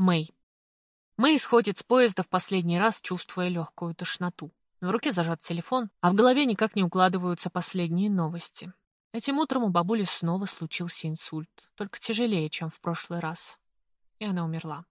Мэй. Мэй сходит с поезда в последний раз, чувствуя легкую тошноту. В руке зажат телефон, а в голове никак не укладываются последние новости. Этим утром у бабули снова случился инсульт, только тяжелее, чем в прошлый раз. И она умерла.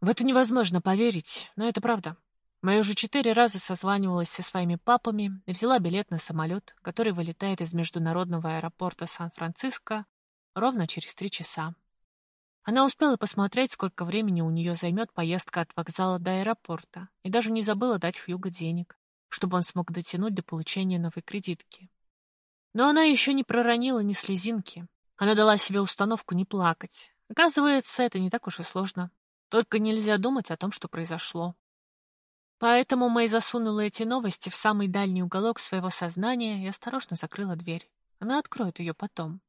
В это невозможно поверить, но это правда. Мэй уже четыре раза созванивалась со своими папами и взяла билет на самолет, который вылетает из международного аэропорта Сан-Франциско ровно через три часа. Она успела посмотреть, сколько времени у нее займет поездка от вокзала до аэропорта, и даже не забыла дать Хьюго денег, чтобы он смог дотянуть до получения новой кредитки. Но она еще не проронила ни слезинки. Она дала себе установку не плакать. Оказывается, это не так уж и сложно. Только нельзя думать о том, что произошло. Поэтому Мэй засунула эти новости в самый дальний уголок своего сознания и осторожно закрыла дверь. Она откроет ее потом.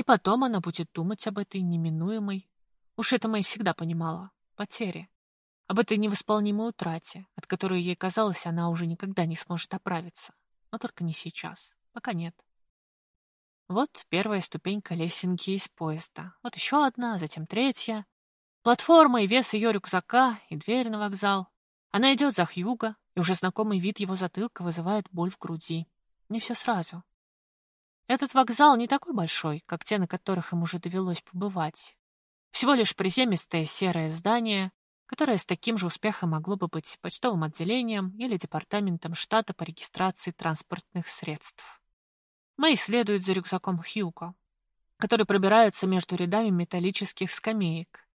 И потом она будет думать об этой неминуемой, уж это Мэй всегда понимала, потере, об этой невосполнимой утрате, от которой ей казалось, она уже никогда не сможет оправиться. Но только не сейчас, пока нет. Вот первая ступенька лесенки из поезда, вот еще одна, затем третья. Платформа и вес ее рюкзака, и дверь на вокзал. Она идет за Хьюго, и уже знакомый вид его затылка вызывает боль в груди. Не все сразу. Этот вокзал не такой большой, как те, на которых им уже довелось побывать. Всего лишь приземистое серое здание, которое с таким же успехом могло бы быть почтовым отделением или департаментом штата по регистрации транспортных средств. Мэй следует за рюкзаком Хьюго, который пробирается между рядами металлических скамеек.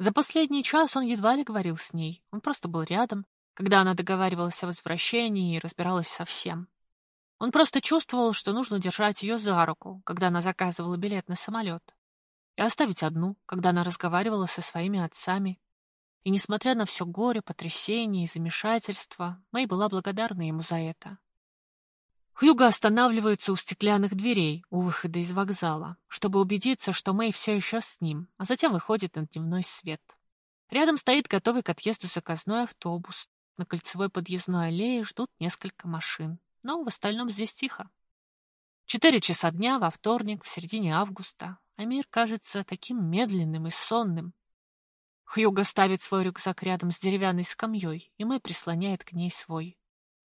За последний час он едва ли говорил с ней, он просто был рядом, когда она договаривалась о возвращении и разбиралась со всем. Он просто чувствовал, что нужно держать ее за руку, когда она заказывала билет на самолет, и оставить одну, когда она разговаривала со своими отцами. И несмотря на все горе, потрясение и замешательство, Мэй была благодарна ему за это. Хьюго останавливается у стеклянных дверей у выхода из вокзала, чтобы убедиться, что Мэй все еще с ним, а затем выходит на дневной свет. Рядом стоит готовый к отъезду заказной автобус. На кольцевой подъездной аллее ждут несколько машин но в остальном здесь тихо. Четыре часа дня во вторник, в середине августа, а мир кажется таким медленным и сонным. Хьюго ставит свой рюкзак рядом с деревянной скамьей, и Мэй прислоняет к ней свой.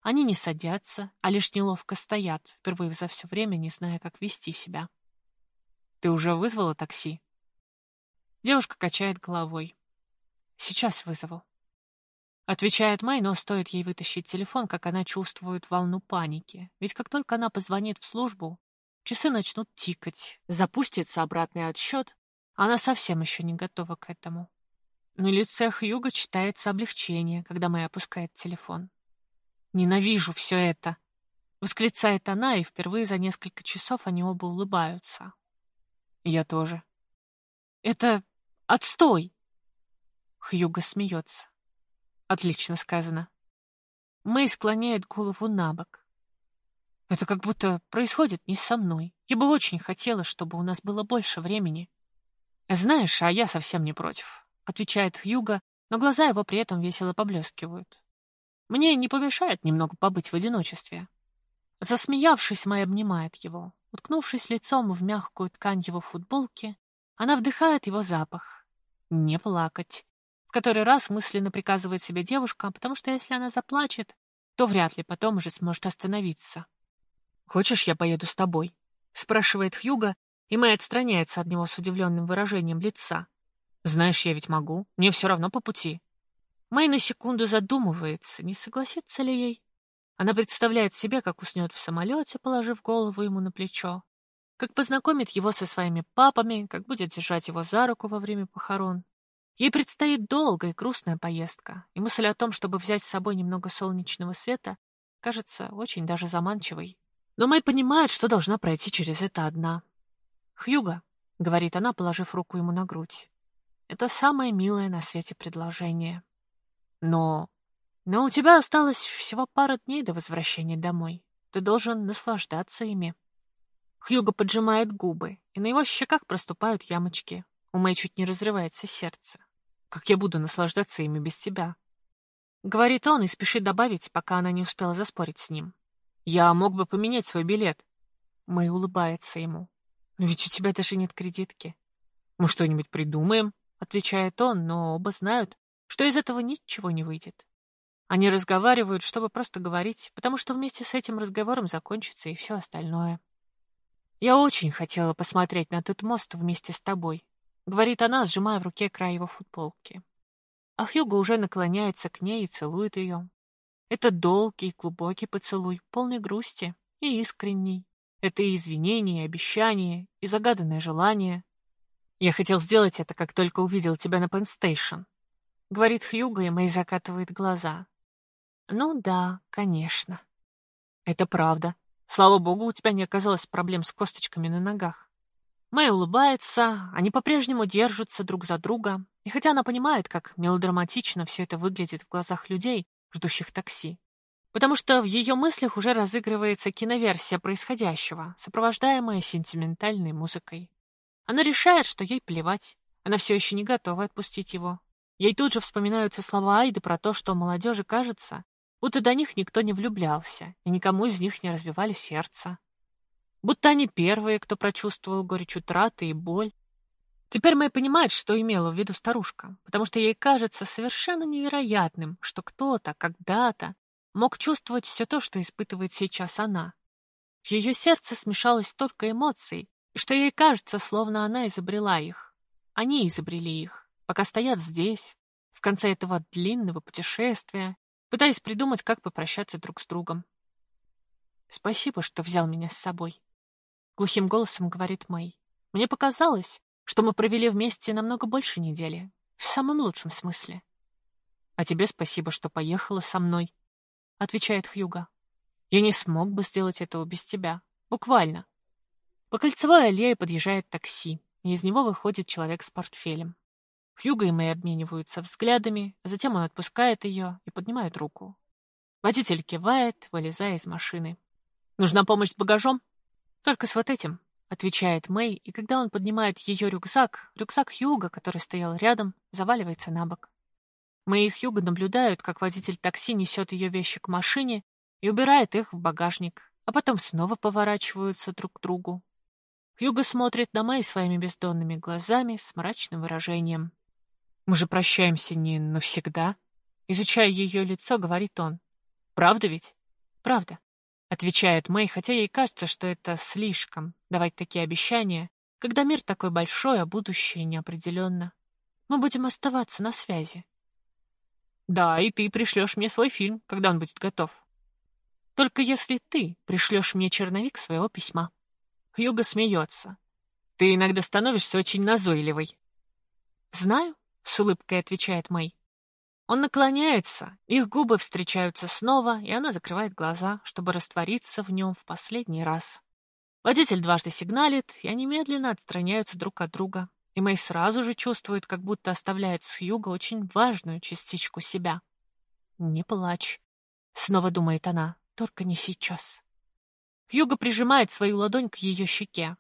Они не садятся, а лишь неловко стоят, впервые за все время не зная, как вести себя. «Ты уже вызвала такси?» Девушка качает головой. «Сейчас вызову». Отвечает Мэй, но стоит ей вытащить телефон, как она чувствует волну паники. Ведь как только она позвонит в службу, часы начнут тикать, запустится обратный отсчет, она совсем еще не готова к этому. На лице Хьюга читается облегчение, когда Мэй опускает телефон. «Ненавижу все это!» — восклицает она, и впервые за несколько часов они оба улыбаются. «Я тоже». «Это отстой!» Хьюга смеется. Отлично сказано. Мэй склоняет голову на бок. Это как будто происходит не со мной. Я бы очень хотела, чтобы у нас было больше времени. Знаешь, а я совсем не против, отвечает Хьюга, но глаза его при этом весело поблескивают. Мне не помешает немного побыть в одиночестве. Засмеявшись, Мэй обнимает его. Уткнувшись лицом в мягкую ткань его футболки, она вдыхает его запах. Не плакать который раз мысленно приказывает себе девушка, потому что если она заплачет, то вряд ли потом уже сможет остановиться. «Хочешь, я поеду с тобой?» — спрашивает Хьюга, и Мэй отстраняется от него с удивленным выражением лица. «Знаешь, я ведь могу. Мне все равно по пути». Мэй на секунду задумывается, не согласится ли ей. Она представляет себе, как уснет в самолете, положив голову ему на плечо, как познакомит его со своими папами, как будет держать его за руку во время похорон. Ей предстоит долгая и грустная поездка, и мысль о том, чтобы взять с собой немного солнечного света, кажется очень даже заманчивой. Но Мэй понимает, что должна пройти через это одна. «Хьюга», — говорит она, положив руку ему на грудь, — «это самое милое на свете предложение. Но... Но у тебя осталось всего пара дней до возвращения домой. Ты должен наслаждаться ими». Хьюга поджимает губы, и на его щеках проступают ямочки. У Мэй чуть не разрывается сердце. Как я буду наслаждаться ими без тебя? Говорит он и спешит добавить, пока она не успела заспорить с ним. Я мог бы поменять свой билет. Мэй улыбается ему. Но ведь у тебя даже нет кредитки. Мы что-нибудь придумаем, — отвечает он, но оба знают, что из этого ничего не выйдет. Они разговаривают, чтобы просто говорить, потому что вместе с этим разговором закончится и все остальное. «Я очень хотела посмотреть на тот мост вместе с тобой», — говорит она, сжимая в руке край его футболки. А Хьюго уже наклоняется к ней и целует ее. Это долгий, глубокий поцелуй, полный грусти и искренний. Это и извинения, и обещания, и загаданное желание. «Я хотел сделать это, как только увидел тебя на Пенстейшн», — говорит Хьюго, и Мэй закатывает глаза. «Ну да, конечно». «Это правда. Слава богу, у тебя не оказалось проблем с косточками на ногах». Мэй улыбается, они по-прежнему держатся друг за друга, и хотя она понимает, как мелодраматично все это выглядит в глазах людей, ждущих такси, потому что в ее мыслях уже разыгрывается киноверсия происходящего, сопровождаемая сентиментальной музыкой. Она решает, что ей плевать, она все еще не готова отпустить его. Ей тут же вспоминаются слова Айды про то, что молодежи кажется, будто до них никто не влюблялся, и никому из них не разбивали сердце. Будто они первые, кто прочувствовал горечь утраты и боль, Теперь Мэй понимает, что имела в виду старушка, потому что ей кажется совершенно невероятным, что кто-то когда-то мог чувствовать все то, что испытывает сейчас она. В ее сердце смешалось столько эмоций, что ей кажется, словно она изобрела их. Они изобрели их, пока стоят здесь, в конце этого длинного путешествия, пытаясь придумать, как попрощаться друг с другом. «Спасибо, что взял меня с собой», — глухим голосом говорит Мэй. «Мне показалось, что мы провели вместе намного больше недели, в самом лучшем смысле. «А тебе спасибо, что поехала со мной», — отвечает Хьюга. «Я не смог бы сделать этого без тебя. Буквально». По кольцевой аллее подъезжает такси, и из него выходит человек с портфелем. Хьюга и Мэй обмениваются взглядами, затем он отпускает ее и поднимает руку. Водитель кивает, вылезая из машины. «Нужна помощь с багажом?» «Только с вот этим», — отвечает Мэй, и когда он поднимает ее рюкзак, рюкзак Хьюга, который стоял рядом, заваливается на бок. Мэй и Хьюга наблюдают, как водитель такси несет ее вещи к машине и убирает их в багажник, а потом снова поворачиваются друг к другу. Хьюга смотрит на Мэй своими бездонными глазами с мрачным выражением. «Мы же прощаемся не навсегда», — изучая ее лицо, говорит он. «Правда ведь?» «Правда». — отвечает Мэй, хотя ей кажется, что это слишком, давать такие обещания, когда мир такой большой, а будущее неопределенно. Мы будем оставаться на связи. Да, и ты пришлешь мне свой фильм, когда он будет готов. Только если ты пришлешь мне черновик своего письма. Хьюго смеется. Ты иногда становишься очень назойливой. Знаю, — с улыбкой отвечает Мэй. Он наклоняется, их губы встречаются снова, и она закрывает глаза, чтобы раствориться в нем в последний раз. Водитель дважды сигналит, и они медленно отстраняются друг от друга, и Мэй сразу же чувствует, как будто оставляет с Хьюго очень важную частичку себя. «Не плачь», — снова думает она, — «только не сейчас». Хьюго прижимает свою ладонь к ее щеке.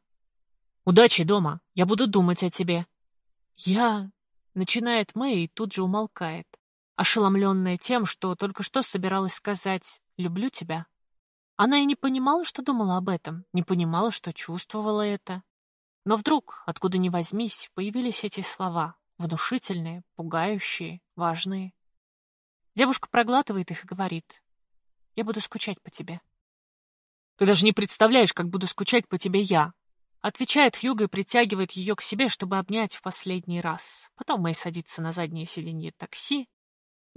«Удачи дома, я буду думать о тебе». «Я...» — начинает Мэй и тут же умолкает ошеломленная тем, что только что собиралась сказать «люблю тебя». Она и не понимала, что думала об этом, не понимала, что чувствовала это. Но вдруг, откуда ни возьмись, появились эти слова, внушительные, пугающие, важные. Девушка проглатывает их и говорит «Я буду скучать по тебе». «Ты даже не представляешь, как буду скучать по тебе я», Отвечает Хьюго и притягивает ее к себе, чтобы обнять в последний раз. Потом Мэй садится на заднее сиденье такси,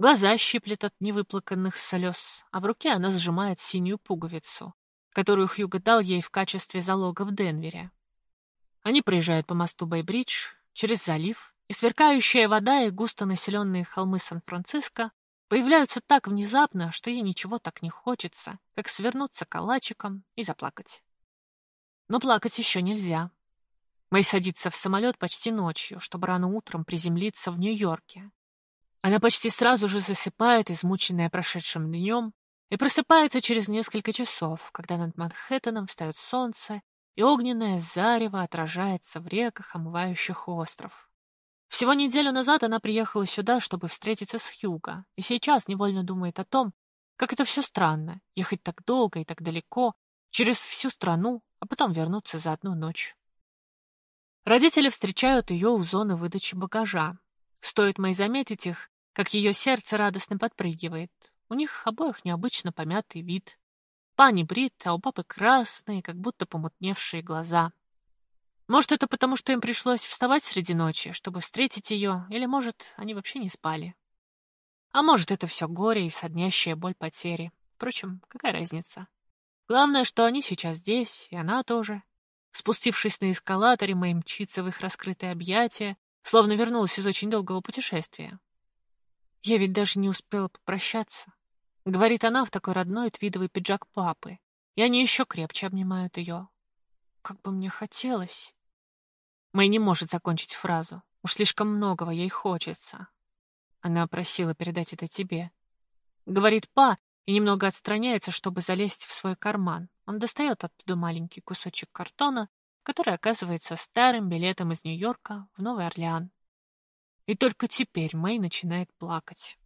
Глаза щиплет от невыплаканных слез, а в руке она сжимает синюю пуговицу, которую Хьюго дал ей в качестве залога в Денвере. Они проезжают по мосту Бейбридж, через залив, и сверкающая вода и густонаселенные холмы Сан-Франциско появляются так внезапно, что ей ничего так не хочется, как свернуться калачиком и заплакать. Но плакать еще нельзя. Мэй садится в самолет почти ночью, чтобы рано утром приземлиться в Нью-Йорке, она почти сразу же засыпает, измученная прошедшим днем, и просыпается через несколько часов, когда над Манхэттеном встает солнце, и огненное зарево отражается в реках, омывающих остров. Всего неделю назад она приехала сюда, чтобы встретиться с Хьюго, и сейчас невольно думает о том, как это все странно, ехать так долго и так далеко, через всю страну, а потом вернуться за одну ночь. Родители встречают ее у зоны выдачи багажа. Стоит Мэй заметить их, как ее сердце радостно подпрыгивает. У них обоих необычно помятый вид. Пани брит, а у папы красные, как будто помутневшие глаза. Может, это потому, что им пришлось вставать среди ночи, чтобы встретить ее, или, может, они вообще не спали. А может, это все горе и соднящая боль потери. Впрочем, какая разница? Главное, что они сейчас здесь, и она тоже. Спустившись на эскалаторе, Мэй мчится в их раскрытые объятия, словно вернулась из очень долгого путешествия. Я ведь даже не успела попрощаться. Говорит она в такой родной твидовый пиджак папы, и они еще крепче обнимают ее. Как бы мне хотелось. Мэй не может закончить фразу. Уж слишком многого ей хочется. Она просила передать это тебе. Говорит «па» и немного отстраняется, чтобы залезть в свой карман. Он достает оттуда маленький кусочек картона, который оказывается старым билетом из Нью-Йорка в Новый Орлеан. И только теперь Мэй начинает плакать.